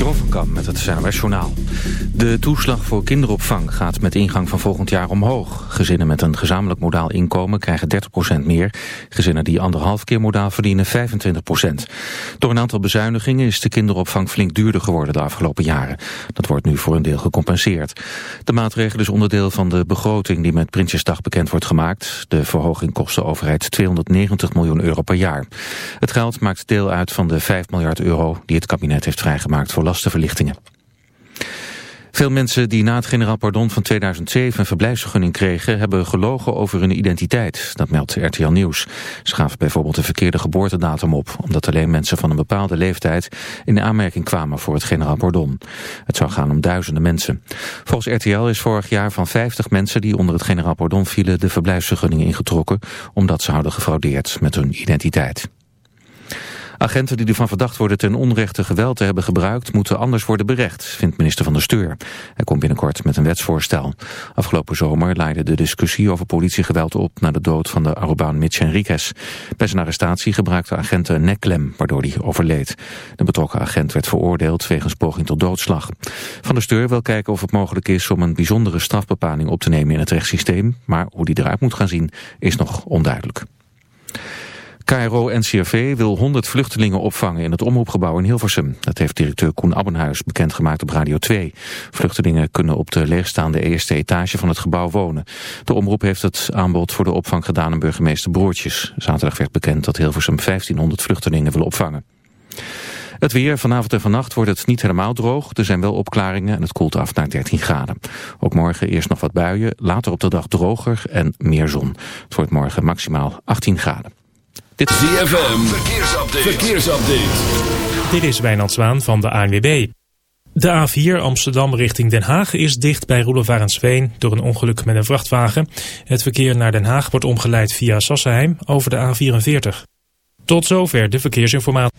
Jeroen van met het CNRS Journaal. De toeslag voor kinderopvang gaat met ingang van volgend jaar omhoog. Gezinnen met een gezamenlijk modaal inkomen krijgen 30% meer. Gezinnen die anderhalf keer modaal verdienen 25%. Door een aantal bezuinigingen is de kinderopvang flink duurder geworden de afgelopen jaren. Dat wordt nu voor een deel gecompenseerd. De maatregel is onderdeel van de begroting die met Prinsjesdag bekend wordt gemaakt. De verhoging kost de overheid 290 miljoen euro per jaar. Het geld maakt deel uit van de 5 miljard euro die het kabinet heeft vrijgemaakt voor lastenverlichtingen. Veel mensen die na het generaal pardon van 2007 een verblijfsvergunning kregen... hebben gelogen over hun identiteit. Dat meldt RTL Nieuws. Ze gaven bijvoorbeeld de verkeerde geboortedatum op... omdat alleen mensen van een bepaalde leeftijd in aanmerking kwamen voor het generaal pardon. Het zou gaan om duizenden mensen. Volgens RTL is vorig jaar van 50 mensen die onder het generaal pardon vielen... de verblijfsvergunning ingetrokken omdat ze hadden gefraudeerd met hun identiteit. Agenten die ervan verdacht worden ten onrechte geweld te hebben gebruikt... moeten anders worden berecht, vindt minister van der Steur. Hij komt binnenkort met een wetsvoorstel. Afgelopen zomer leidde de discussie over politiegeweld op... na de dood van de Arubaan Mitch Henriquez. Bij zijn arrestatie gebruikte agenten een nekklem, waardoor hij overleed. De betrokken agent werd veroordeeld wegens poging tot doodslag. Van der Steur wil kijken of het mogelijk is om een bijzondere strafbepaling op te nemen in het rechtssysteem... maar hoe die eruit moet gaan zien is nog onduidelijk. KRO-NCRV wil 100 vluchtelingen opvangen in het omroepgebouw in Hilversum. Dat heeft directeur Koen Abbenhuis bekendgemaakt op Radio 2. Vluchtelingen kunnen op de leegstaande eerste etage van het gebouw wonen. De omroep heeft het aanbod voor de opvang gedaan aan burgemeester Broertjes. Zaterdag werd bekend dat Hilversum 1500 vluchtelingen wil opvangen. Het weer, vanavond en vannacht wordt het niet helemaal droog. Er zijn wel opklaringen en het koelt af naar 13 graden. Ook morgen eerst nog wat buien, later op de dag droger en meer zon. Het wordt morgen maximaal 18 graden. Dit is ZFM, verkeersupdate. verkeersupdate. Dit is Wijnand Zwaan van de ANWB. De A4 Amsterdam richting Den Haag is dicht bij Roelevarensveen door een ongeluk met een vrachtwagen. Het verkeer naar Den Haag wordt omgeleid via Sassenheim over de A44. Tot zover de verkeersinformatie.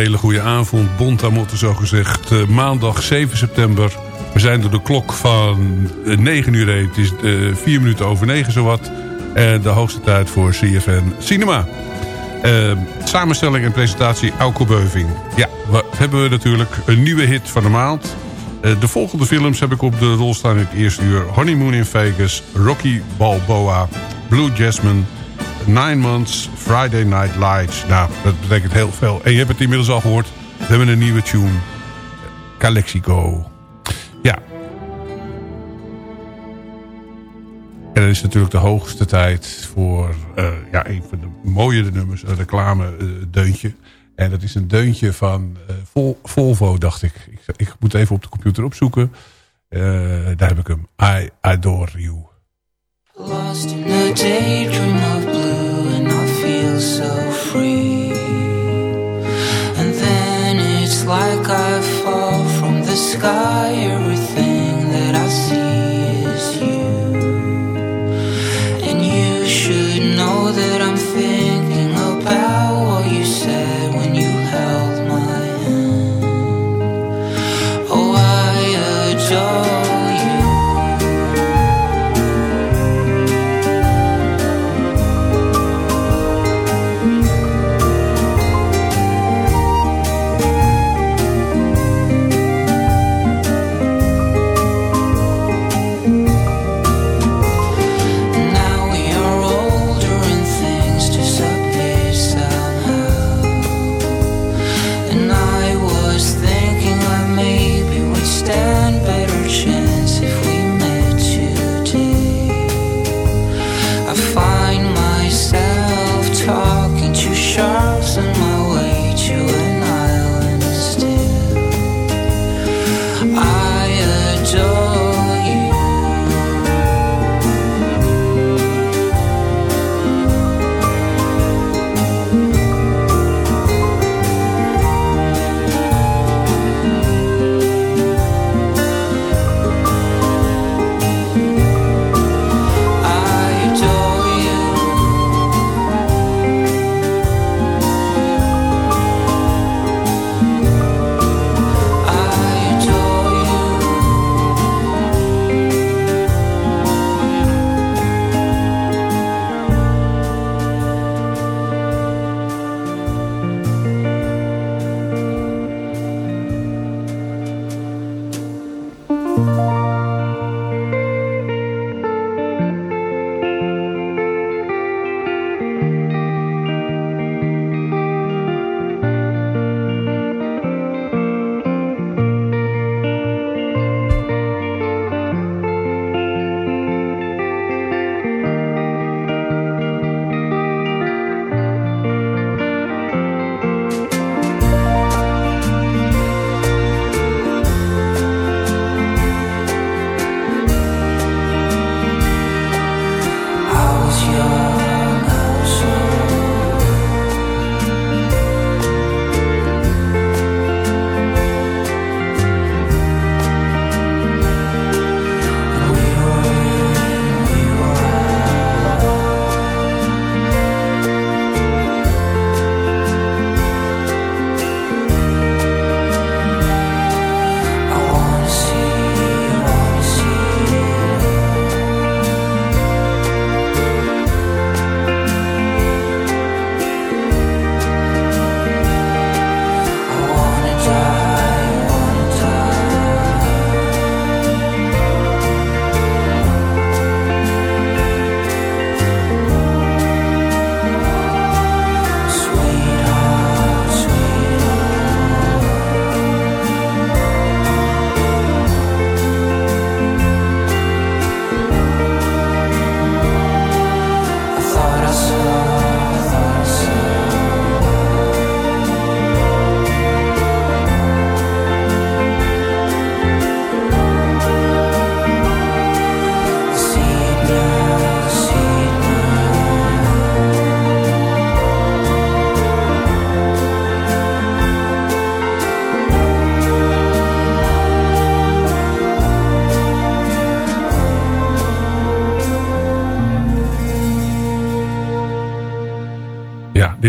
Hele goede avond. Bontamotte zo gezegd. Uh, maandag 7 september. We zijn door de klok van 9 uur heen. Het is uh, 4 minuten over 9 zowat. En de hoogste tijd voor CFN Cinema. Samenstelling en presentatie Auko Beuving. Ja, wat hebben we natuurlijk? Een nieuwe hit van de maand. de volgende films heb ik op de rol staan in het eerste uur. Honeymoon in Vegas, Rocky Balboa, Blue Jasmine... Nine Months, Friday Night Lights. Nou, dat betekent heel veel. En je hebt het inmiddels al gehoord. We hebben een nieuwe tune. Calexico. Ja. En dan is natuurlijk de hoogste tijd voor uh, ja, een van de mooie nummers. Een reclame uh, deuntje. En dat is een deuntje van Vol Volvo, dacht ik. ik. ik. moet even op de computer opzoeken. daar heb ik hem. I Adore You. Lost in a daydream of so free. And then it's like I fall from the sky Everything that I see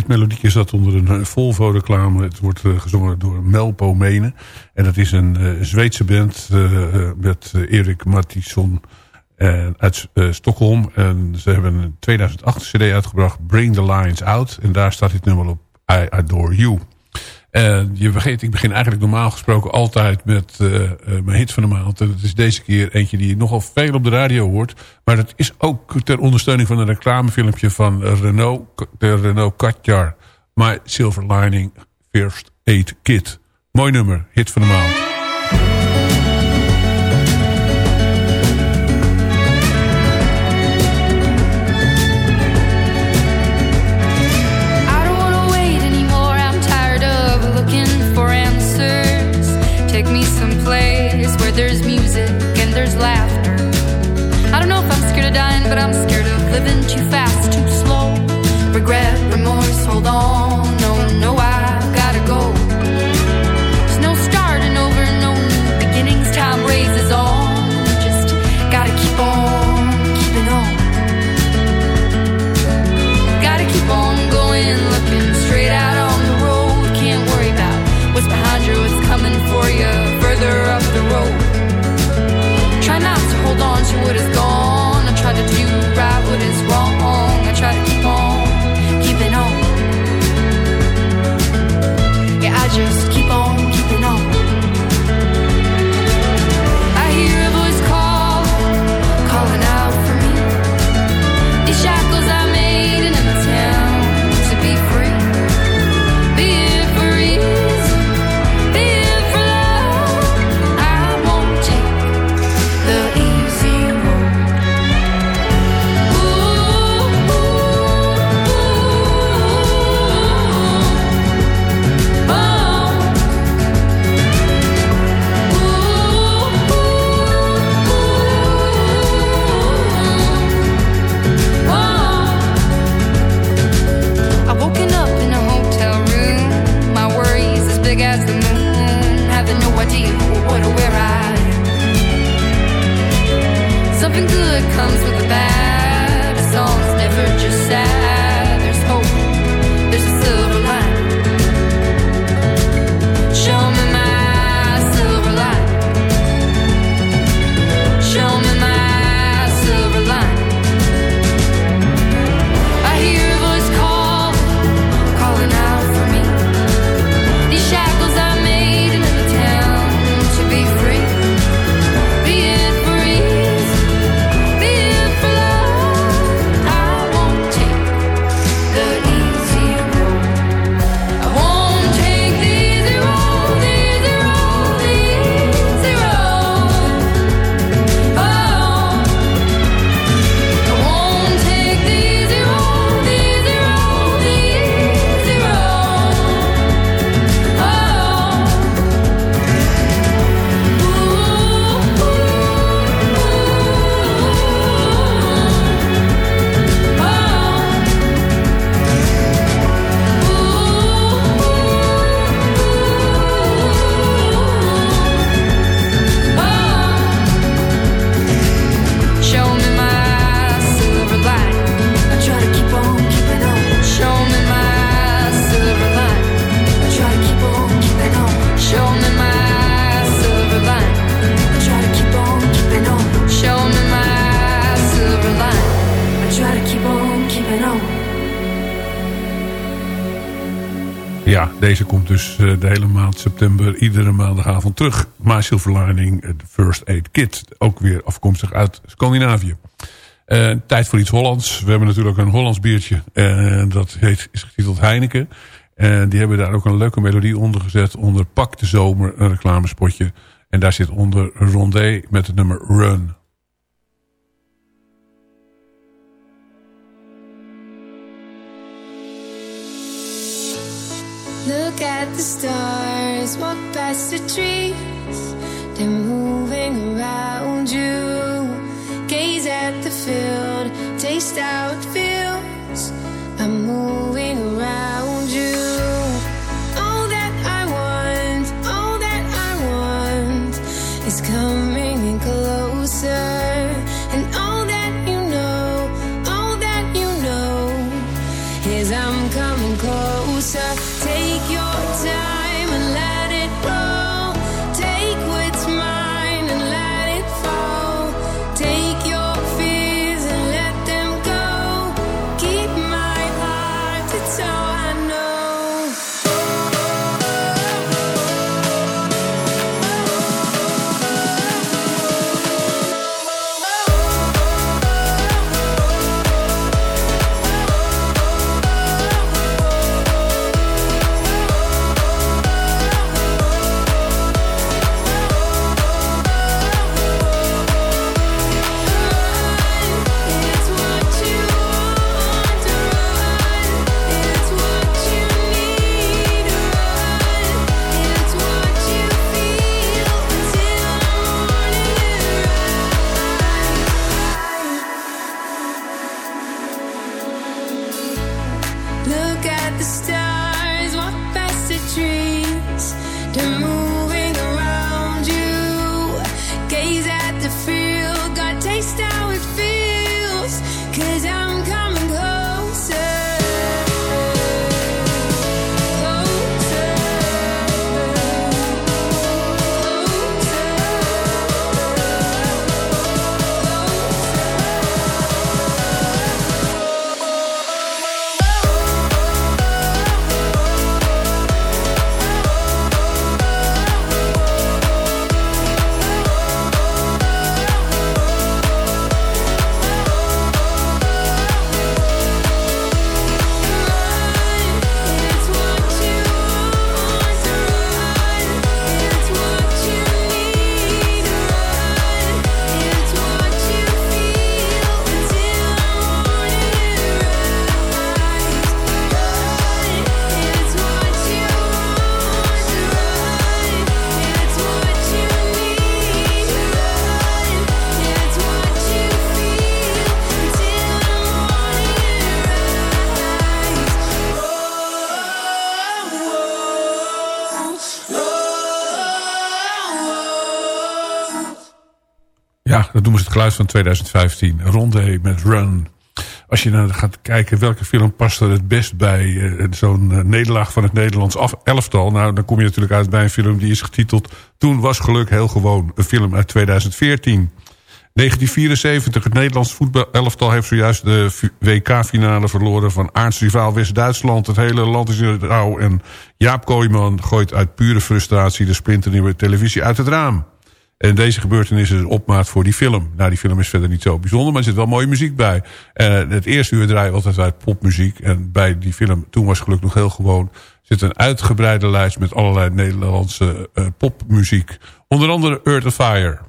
dit melodietje zat onder een Volvo-reclame. Het wordt uh, gezongen door Melpo Mene. En dat is een uh, Zweedse band met Erik Mattisson uit Stockholm. En ze hebben een 2008 cd uitgebracht, Bring the Lions Out. En daar staat dit nummer op, I Adore You. En je vergeet, ik begin eigenlijk normaal gesproken altijd met uh, mijn hit van de maand. En het is deze keer eentje die je nogal veel op de radio hoort. Maar dat is ook ter ondersteuning van een reclamefilmpje van Renault, de Renault Katjar. My Silver Lining First Aid Kit. Mooi nummer, hit van de maand. Dus eh, de hele maand september iedere maandagavond terug. My Silver The First Aid Kit. Ook weer afkomstig uit Scandinavië. Uh, tijd voor iets Hollands. We hebben natuurlijk een Hollands biertje. Dat heet, is getiteld Heineken. En die hebben daar ook een leuke melodie onder gezet. Onder Pak de Zomer, een reclamespotje. En daar zit onder Rondé met het nummer Run. At the stars, walk past the trees. They're moving around you. Gaze at the field, taste how it feels. I'm moving around dat noemen ze het geluid van 2015. Rondé met Run. Als je nou gaat kijken welke film past er het best bij uh, zo'n uh, nederlaag van het Nederlands elftal. Nou, dan kom je natuurlijk uit bij een film die is getiteld Toen was geluk heel gewoon. Een film uit 2014. 1974, het Nederlands voetbalelftal heeft zojuist de WK-finale verloren van aardsrivaal West-Duitsland. Het hele land is in het rouw en Jaap Kooijman gooit uit pure frustratie de splinternieuwe televisie uit het raam. En deze gebeurtenis is een opmaat voor die film. Nou, die film is verder niet zo bijzonder, maar er zit wel mooie muziek bij. En het eerste uur draai altijd uit popmuziek. En bij die film, toen was geluk nog heel gewoon... zit een uitgebreide lijst met allerlei Nederlandse uh, popmuziek. Onder andere Earth of Fire...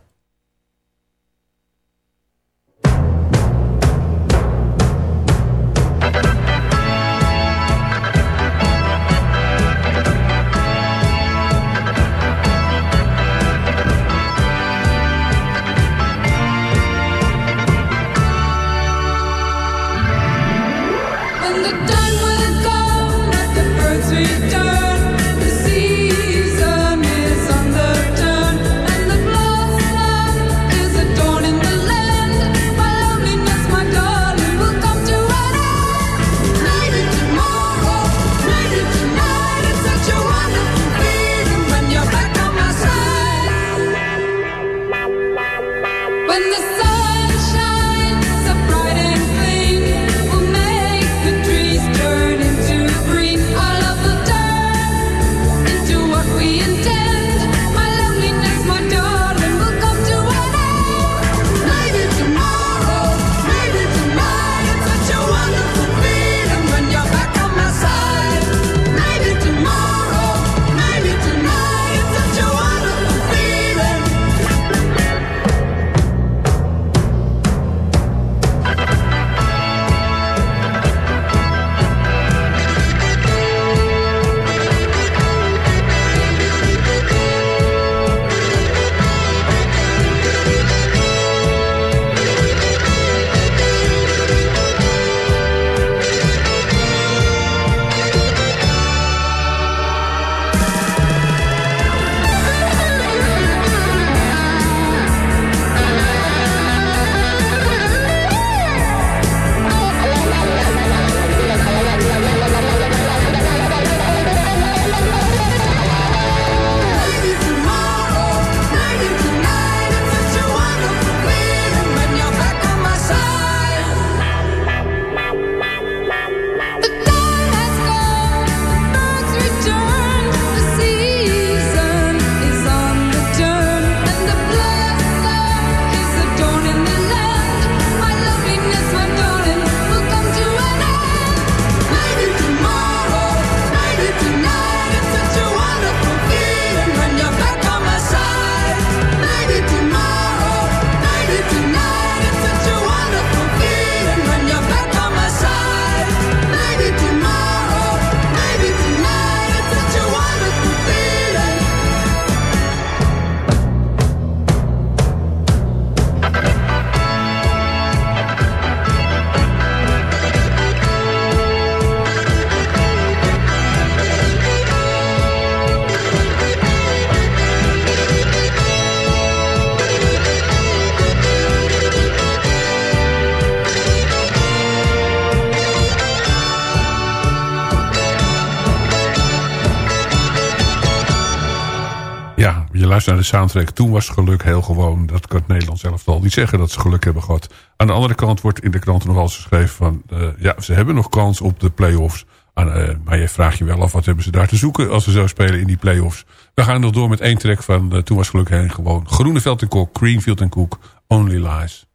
naar de soundtrack. Toen was geluk heel gewoon. Dat kan het Nederland zelf al niet zeggen dat ze geluk hebben gehad. Aan de andere kant wordt in de kranten nog eens geschreven van... Uh, ja, ze hebben nog kans op de play-offs. Uh, maar je vraagt je wel af, wat hebben ze daar te zoeken... als ze zo spelen in die play-offs. We gaan nog door met één track van uh, Toen was geluk heen gewoon. Groeneveld en Kok, Greenfield en Cook, Only Lies.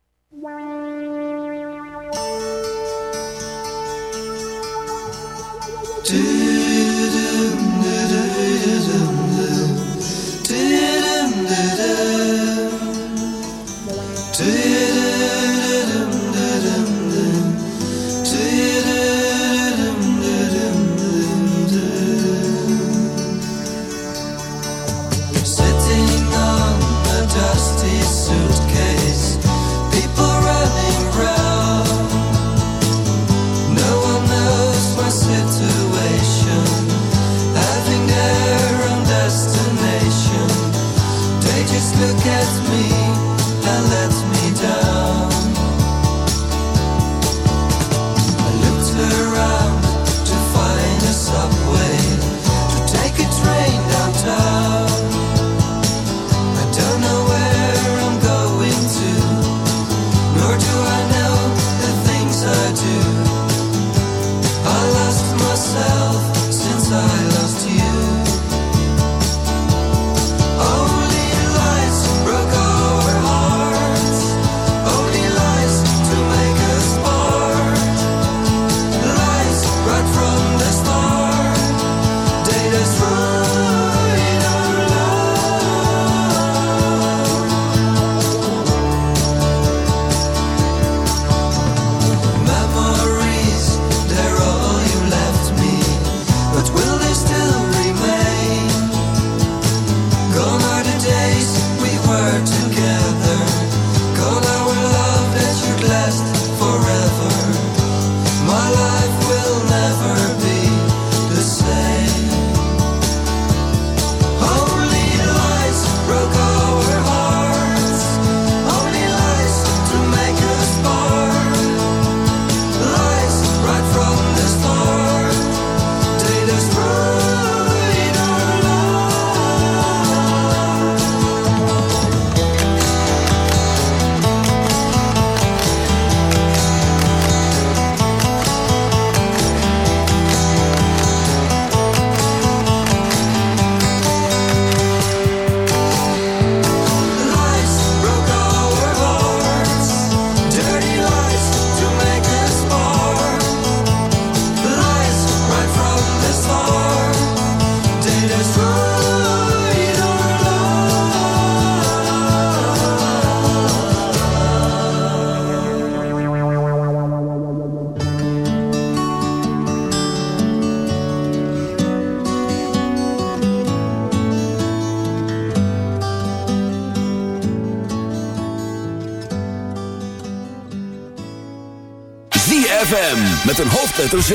Met een hoofdletter Z.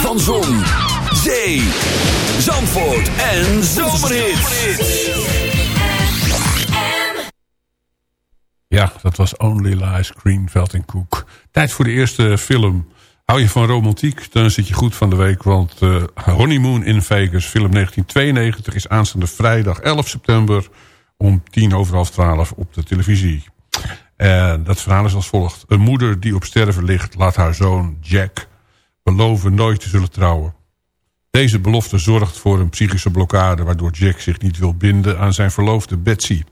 Van Zon, Zee, Zandvoort en Zomerhits. Ja, dat was Only Lies, Greenveld en Cook. Tijd voor de eerste film. Hou je van romantiek, dan zit je goed van de week. Want uh, Honeymoon in Vegas, film 1992... is aanstaande vrijdag 11 september om tien over half twaalf op de televisie. En dat verhaal is als volgt. Een moeder die op sterven ligt laat haar zoon Jack beloven nooit te zullen trouwen. Deze belofte zorgt voor een psychische blokkade... waardoor Jack zich niet wil binden aan zijn verloofde Betsy...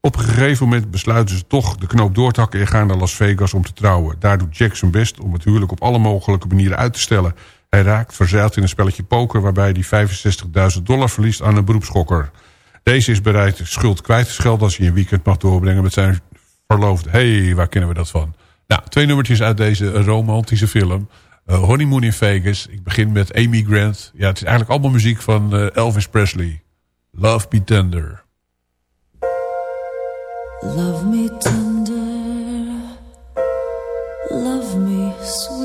Op een gegeven moment besluiten ze toch de knoop door te hakken... en gaan naar Las Vegas om te trouwen. Daar doet Jack zijn best om het huwelijk op alle mogelijke manieren uit te stellen. Hij raakt verzeild in een spelletje poker... waarbij hij 65.000 dollar verliest aan een beroepsschokker. Deze is bereid schuld kwijt te schelden... als hij een weekend mag doorbrengen met zijn verloofde. hey, waar kennen we dat van? Nou, twee nummertjes uit deze romantische film. Uh, Honeymoon in Vegas. Ik begin met Amy Grant. Ja, het is eigenlijk allemaal muziek van uh, Elvis Presley. Love Be Tender. Love me tender, love me sweet,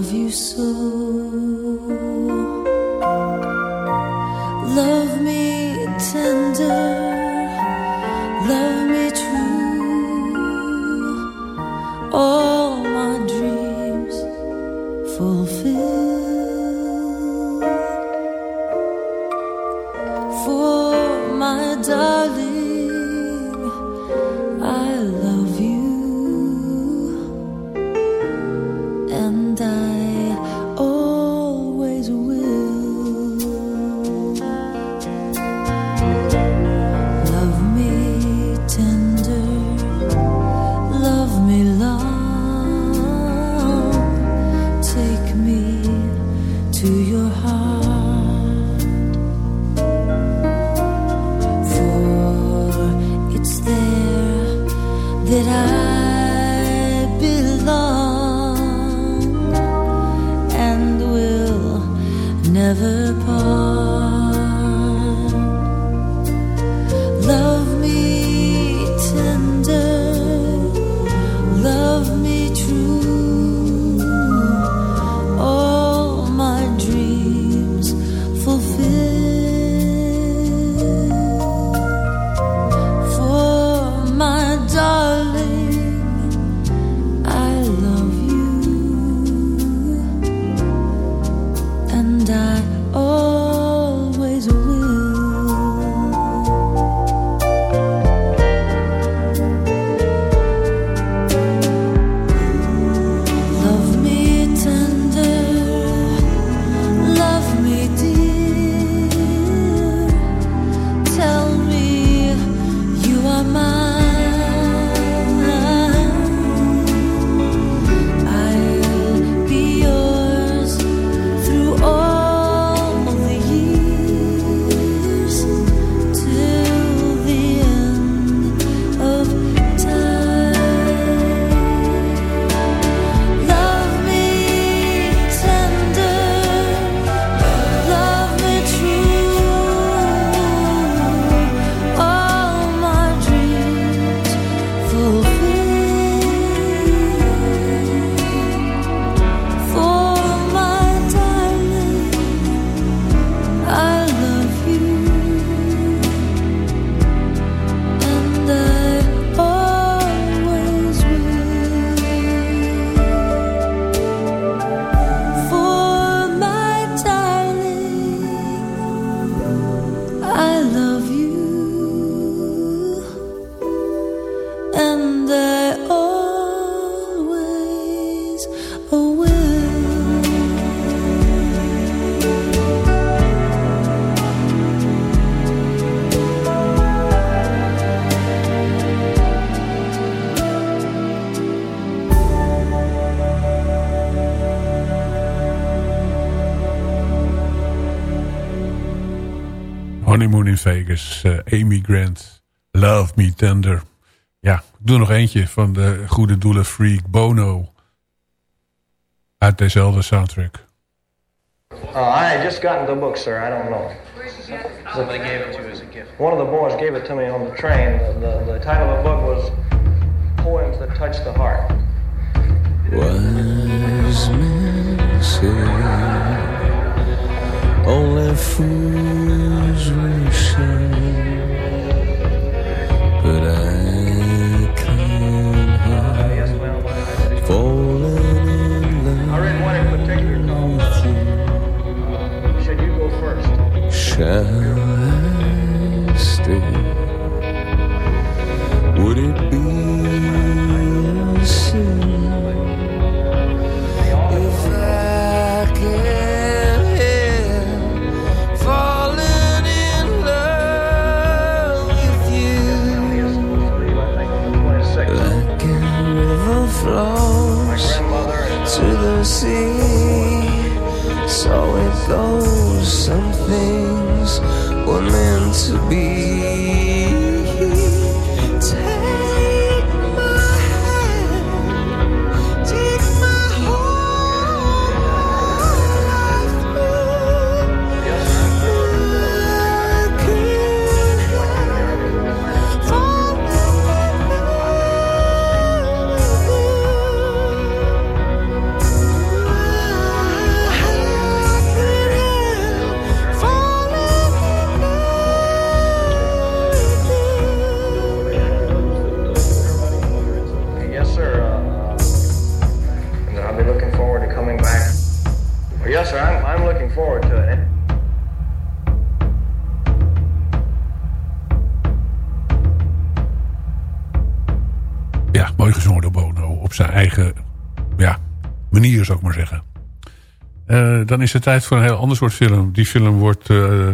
love you so. Grant. Love Me Tender. Ja, ik doe nog eentje van de goede doelen freak Bono. Uit dezelfde soundtrack. Uh, I just gotten the book, sir. I don't know. Somebody gave it to you as a gift. One of the boys gave it to me on the train. The, the, the title of the book was Poems That Touch the Heart. Wise men say only fools will shine, First? Is het tijd voor een heel ander soort film. Die film wordt eh,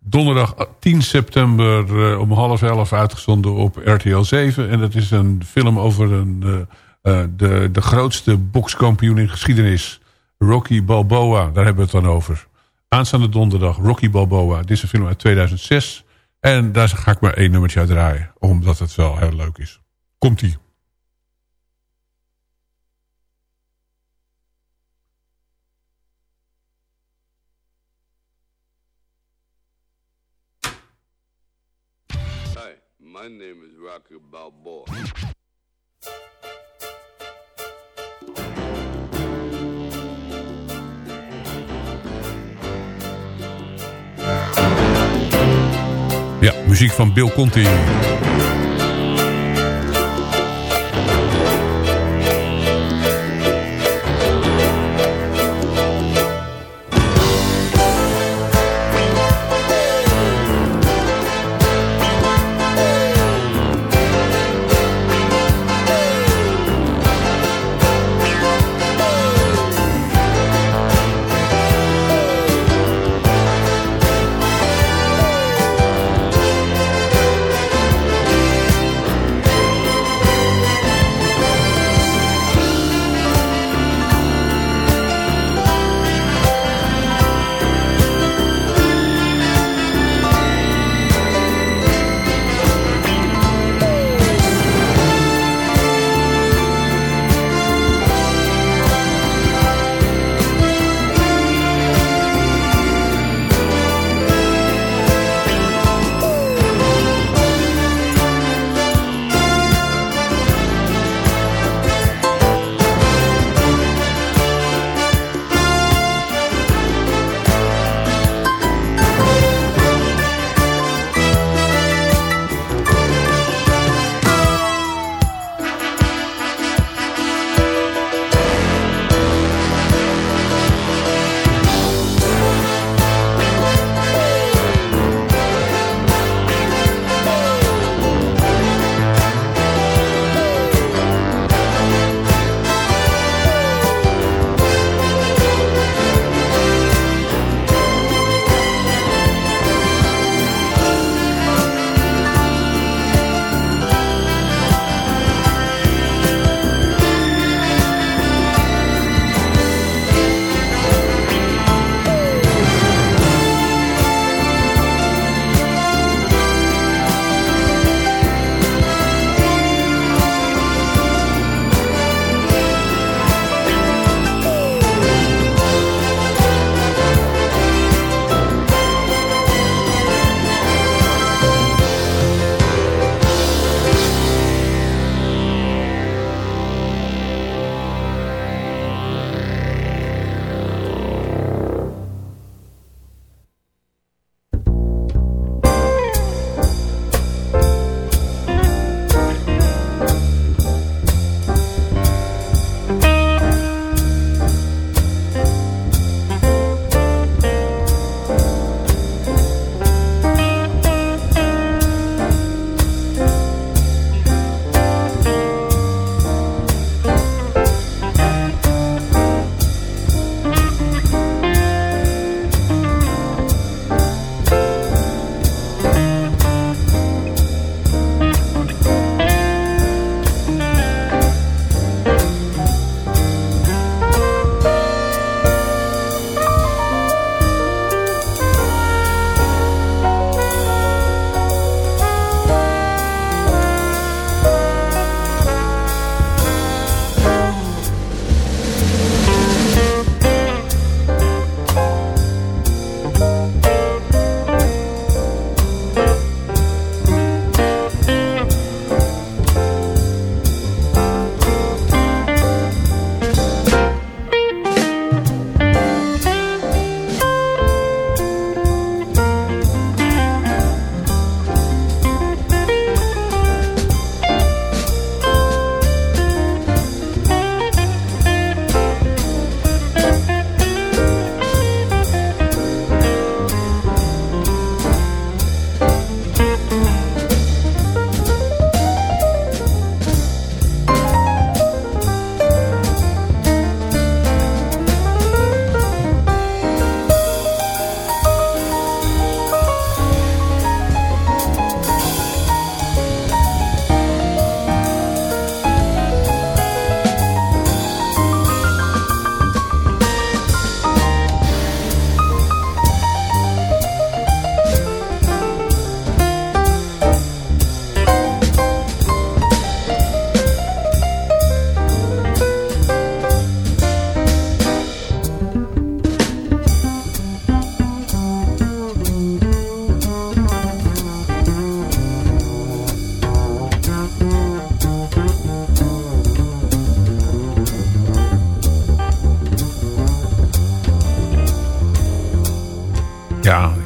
donderdag 10 september eh, om half elf uitgezonden op RTL 7. En dat is een film over een, eh, de, de grootste bokskampioen in geschiedenis. Rocky Balboa, daar hebben we het dan over. Aanstaande donderdag, Rocky Balboa. Dit is een film uit 2006. En daar ga ik maar één nummertje uit draaien. Omdat het wel heel leuk is. Komt-ie. My name is Rocky Balboa. Ja, muziek van Bill Conti.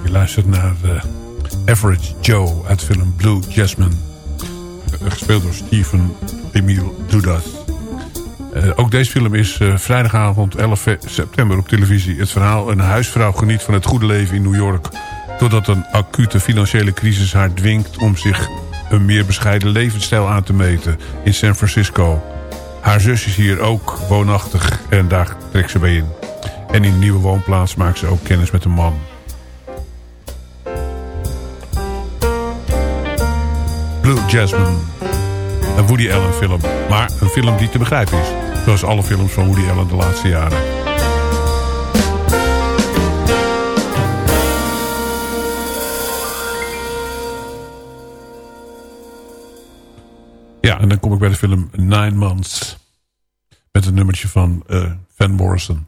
Geluisterd naar eh, Average Joe uit film Blue Jasmine. Eh, gespeeld door Steven Emile Dudas. Eh, ook deze film is vrijdagavond 11 september op televisie. Het verhaal een huisvrouw geniet van het goede leven in New York... totdat een acute financiële crisis haar dwingt om zich een meer bescheiden levensstijl aan te meten in San Francisco. Haar zus is hier ook woonachtig en daar trekt ze bij in. En in de nieuwe woonplaats maakt ze ook kennis met een man. Blue Jasmine. Een Woody Allen film. Maar een film die te begrijpen is. Zoals alle films van Woody Allen de laatste jaren. Ja, en dan kom ik bij de film Nine Months. Met een nummertje van eh, Van Morrison.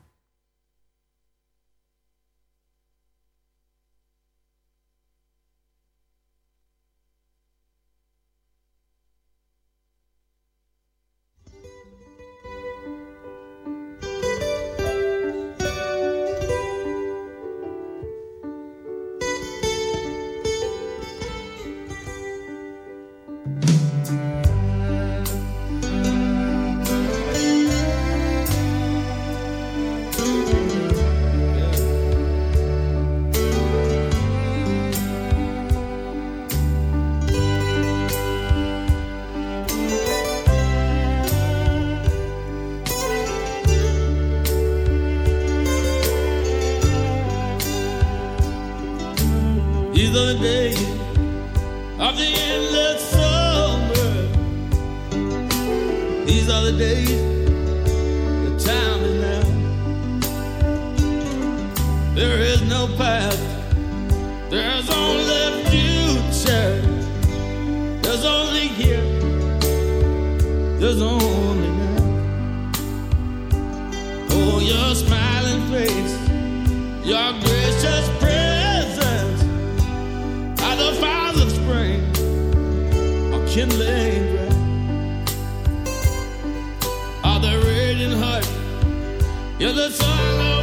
These are the days, the time is now. There is no past, there's only future. There's only here, there's only now. Oh, your smiling face, your gracious presence are the fires of spring, are kindling the song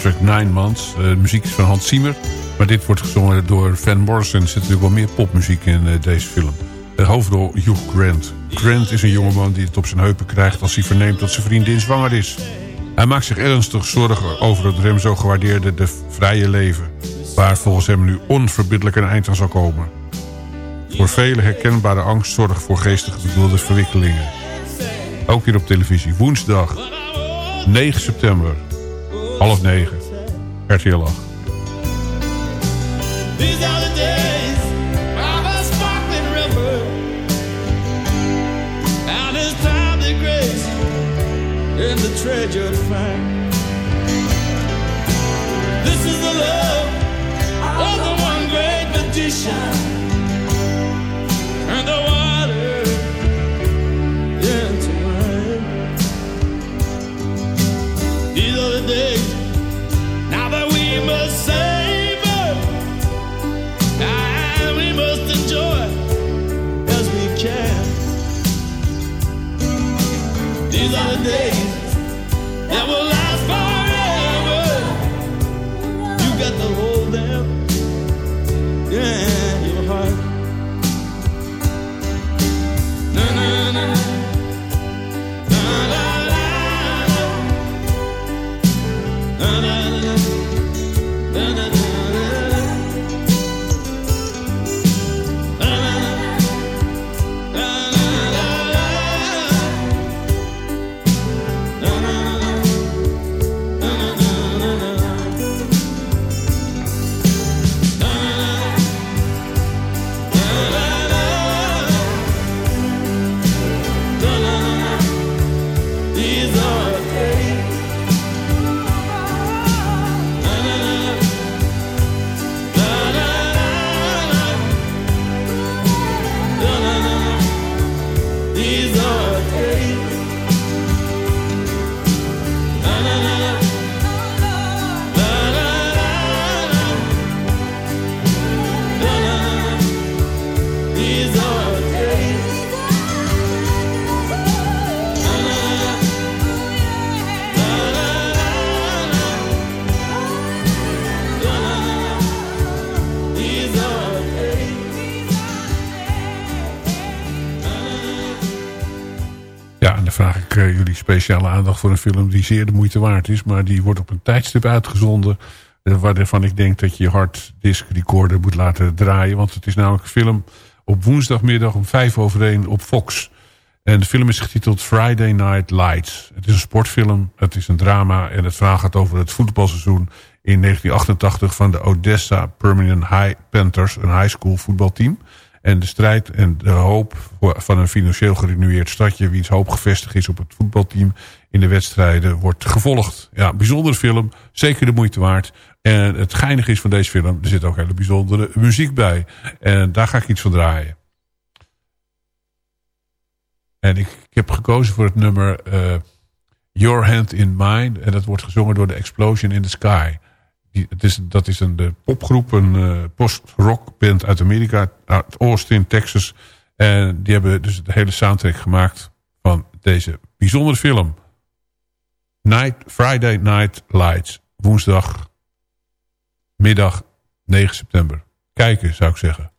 soundtrack Nine Months. Eh, de muziek is van Hans Zimmer. Maar dit wordt gezongen door Van Morrison. Er zit natuurlijk wel meer popmuziek in eh, deze film. De hoofdrol Hugh Grant. Grant is een jongeman die het op zijn heupen krijgt... als hij verneemt dat zijn vriendin zwanger is. Hij maakt zich ernstig zorgen over het hem zo gewaardeerde de vrije leven... waar volgens hem nu onverbiddelijk een eind aan zal komen. Voor vele herkenbare angst zorgt voor geestig bedoelde verwikkelingen. Ook hier op televisie. Woensdag 9 september. Half negen. RTL 8. These are the days by the sparkling river. And it's time to grace in the treasure find. This is the love of the one great magician. These are the days now that we must savor and we must enjoy as we can. These are the days speciale aandacht voor een film die zeer de moeite waard is. Maar die wordt op een tijdstip uitgezonden. eh, waarvan ik denk dat je je harddisk recorder moet laten draaien. Want het is namelijk een film op woensdagmiddag om vijf over één op Fox. En de film is getiteld Friday Night Lights. Het is een sportfilm, het is een drama en het verhaal gaat over het voetbalseizoen in 1988 van de Odessa Permanent High Panthers, een high school voetbalteam. En de strijd en de hoop van een financieel gerenueerd stadje... wiens hoop gevestigd is op het voetbalteam in de wedstrijden... wordt gevolgd. Ja, bijzondere film. Zeker de moeite waard. En het geinige is van deze film... er zit ook hele bijzondere muziek bij. En daar ga ik iets van draaien. En ik, ik heb gekozen voor het nummer... eh, Your Hand in Mine. En dat wordt gezongen door de Explosion in the Sky. Het is, dat is een popgroep, een eh, post-rock band uit Amerika, uit Austin, Texas. En die hebben dus de hele soundtrack gemaakt van deze bijzondere film. Night, Friday Night Lights, woensdag, middag 9 september. Kijken zou ik zeggen.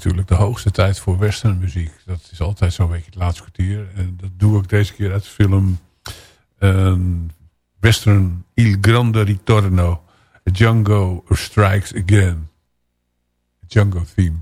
Natuurlijk de hoogste tijd voor westernmuziek. Dat is altijd zo'n beetje het laatste kwartier. En dat doe ik deze keer uit de film eh, Western Il Grande Ritorno. Django Strikes Again. Django theme.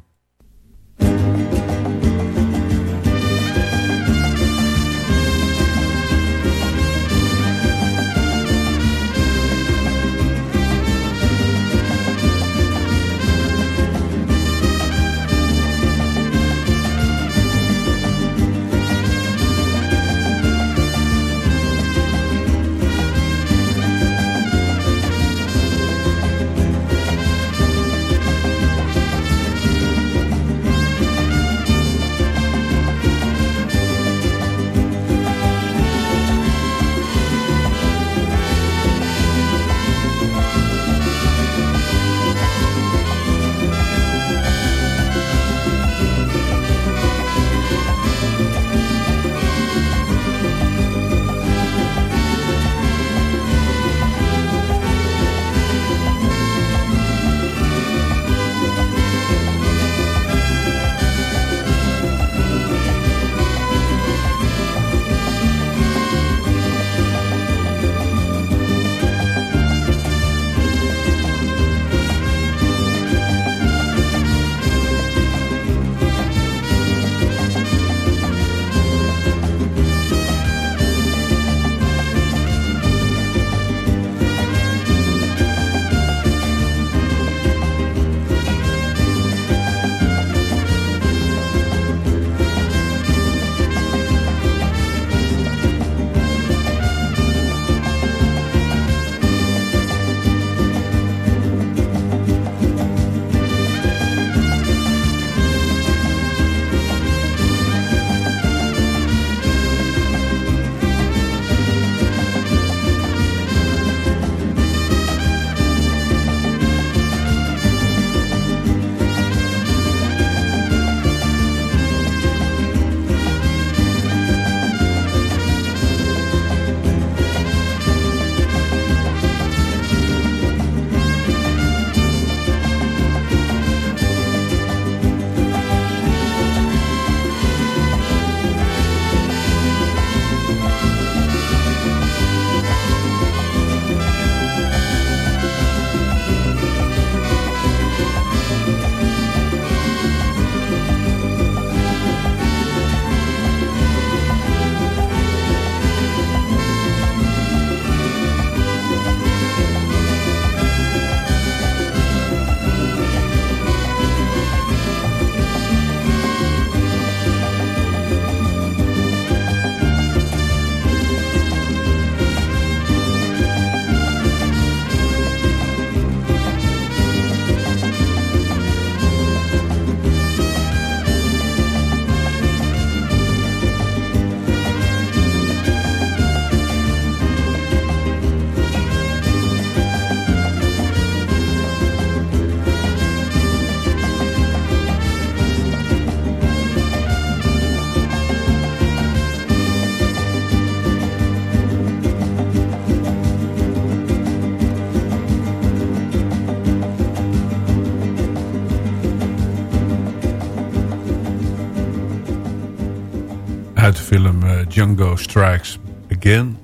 Uit de film eh, Django Strikes Again.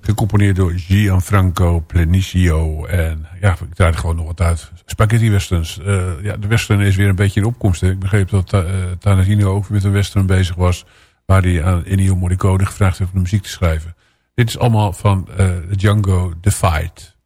Gecomponeerd door Gianfranco Planicio. En ja, ik draai er gewoon nog wat uit. Spaghetti westerns. Eh, ja, de western is weer een beetje in opkomst. Hè. Ik begreep dat uh, Tarantino ook met een western bezig was. Waar hij aan Ennio Morricone gevraagd heeft om de muziek te schrijven. Dit is allemaal van Django The Fight.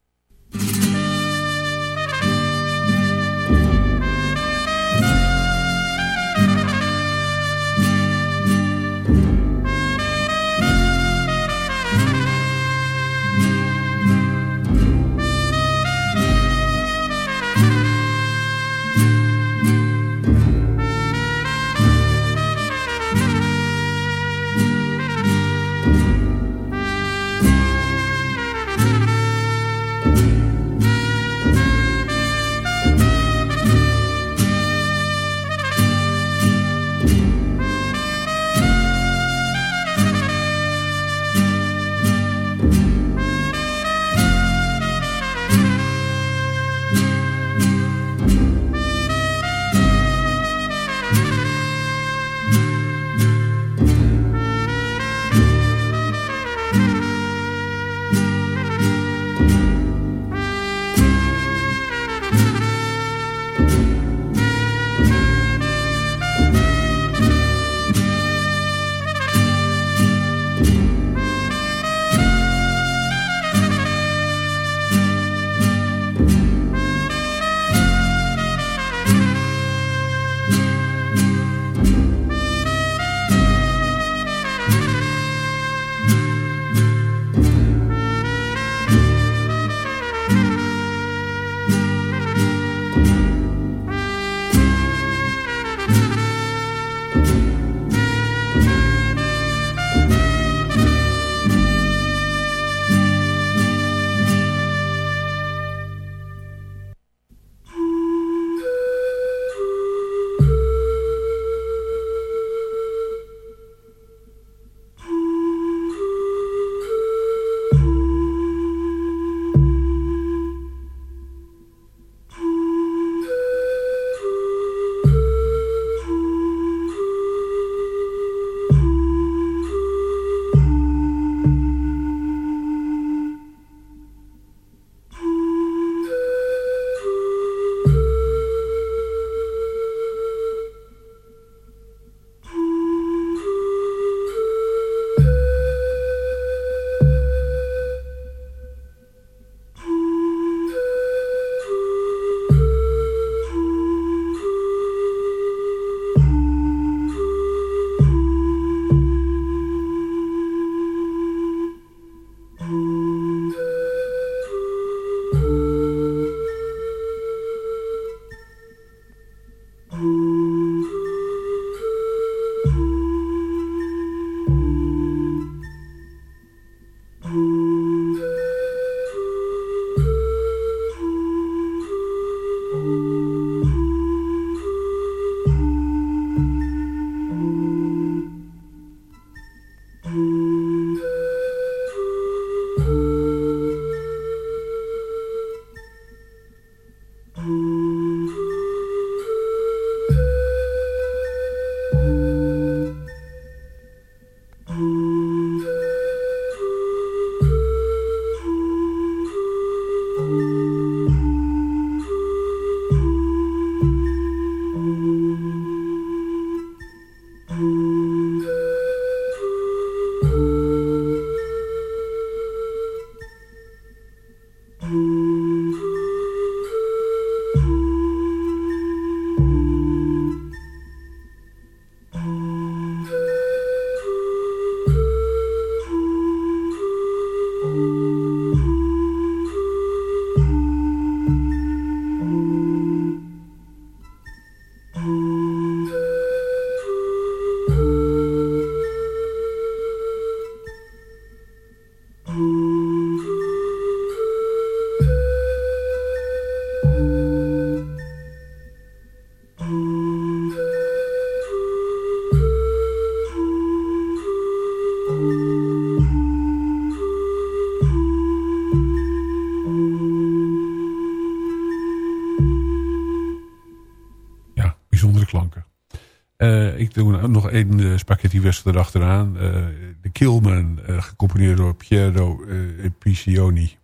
één uh, spaghetti-western achteraan. de eh, Kilman, eh, gecomponeerd door Piero eh, Piccioni.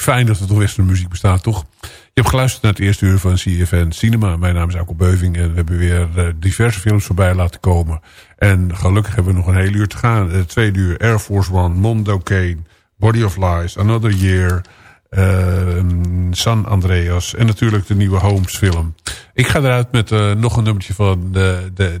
Fijn dat er toch western muziek bestaat, toch? Je hebt geluisterd naar het eerste uur van CFN Cinema. Mijn naam is Alko Beuving en we hebben weer eh, diverse films voorbij laten komen. En gelukkig hebben we nog een heel uur te gaan. Uh, tweede uur Air Force One, Mondo Kane, Body of Lies, Another Year... Ehm, San Andreas en natuurlijk de nieuwe Holmes film. Ik ga eruit met eh, nog een nummertje van de, de.